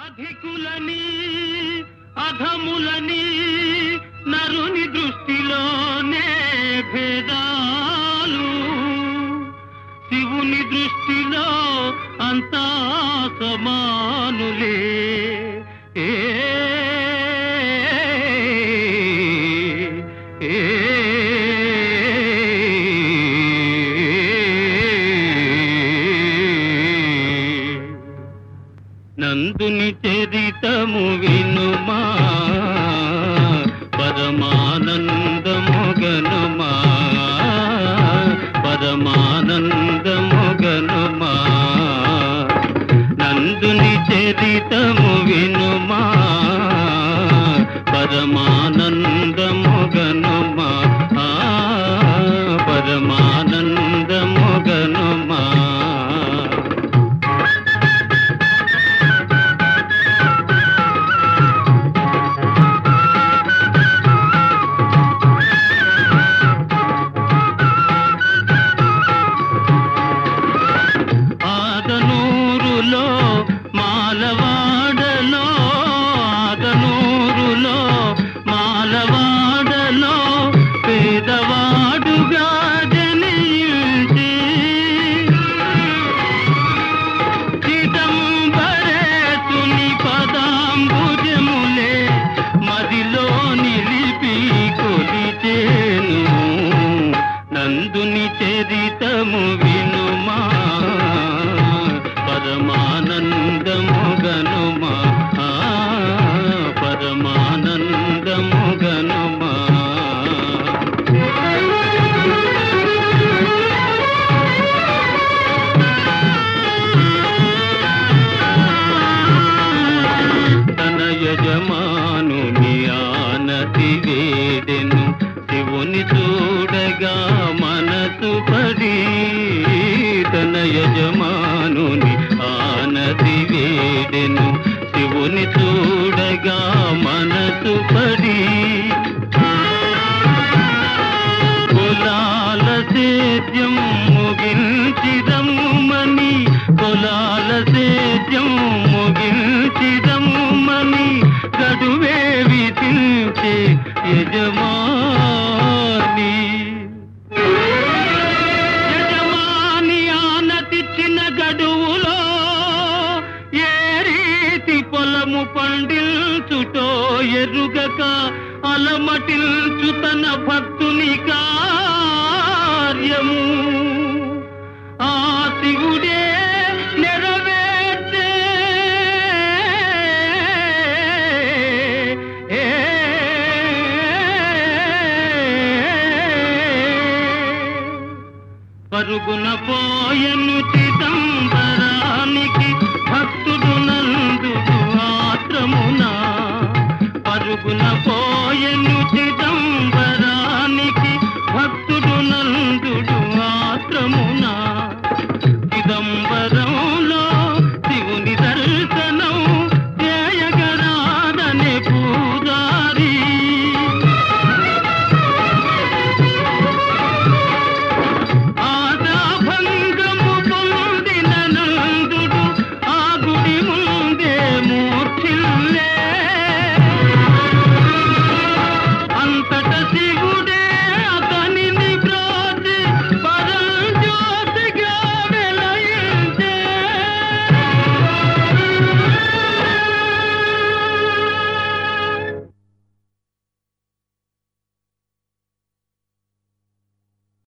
అధికులని అధములని నరుని దృష్టిలోనే భేదాలు. శివుని దృష్టిలో అంతా సమా నందుని చరితము వినుమా. పరమానందముగనుమా. పరమానందముగనుమా. నందుని చరితము వినుమా. పరమా యజమానుని ఆనతి వేడెను శివుని చూడగా మనసు పడి. కులాల సేద్యం ముగించిదమ్మని కులాల సేద్యం ముగించిదమ్మని గడువే విధించే యజమాను పొలము పండిల్చుటో ఎరుగక అలమటిల్చు తన భక్తుని కార్యము. ఆ శివుడే నెరవేర్చే పరుగున పోయను చిదంబరానికి నందుడు ఆత్రమున పరుగున పోయను